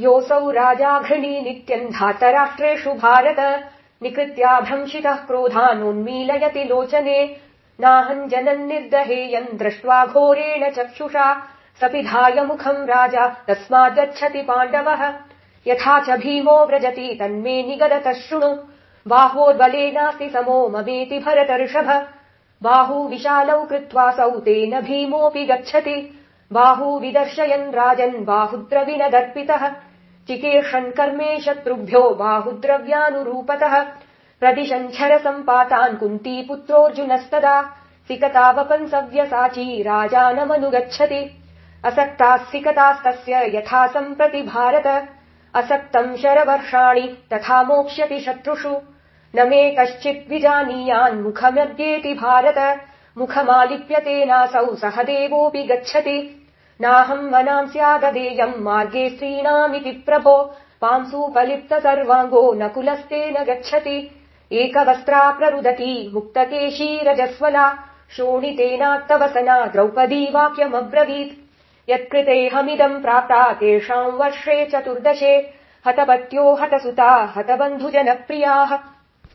योऽसौ राजाघृणी नित्यम् धातराष्ट्रेषु भारत। निकृत्याभ्रंशितः क्रोधानोन्मीलयति लोचने। नाहम् जनम् निर्दहेयम् दृष्ट्वा घोरेण चक्षुषा। सपिधाय मुखम् राजा तस्माद्गच्छति पाण्डवः। यथा च भीमो व्रजति तन्मे निगदतः शृणु। बाहोद्बलेनास्ति समो ममेति भरतर्षभ। बाहू विशालौ कृत्वासौ तेन भीमोऽपि गच्छति बाहू विदर्शयन् राजन् बाहुद्रविनदर्पितः चिकीर्षन् कर्मे शत्रुभ्यो बाहुद्रव्यानुरूपतः। प्रदिशञ्छर सम्पातान् कुन्ती पुत्रोऽर्जुनस्तदा सिकतावपन् सव्यसाची राजानमनुगच्छति। असक्ताः सिकतास्तस्य यथा सम्प्रति भारत। असक्तम् शरवर्षाणि तथा मोक्ष्यति शत्रुषु। न मे कश्चित् विजानीयान् मुखमद्येति भारत मुखमालिप्यतेनासौ सह देवोऽपि गच्छति। नाहम् वनाम् स्याददेयम् मार्गे स्त्रीणामिति प्रभो। पांसूपलिप्त सर्वाङ्गो न कुलस्तेन गच्छति। एकवस्त्रा प्ररुदती मुक्तकेशीरजस्वला शोणितेनात्तवसना द्रौपदी वाक्यमब्रवीत्। यत्कृतेऽहमिदम् प्राप्ता तेषाम् वर्षे चतुर्दशे। हतपत्यो हतसुता हतबन्धुजनप्रियाः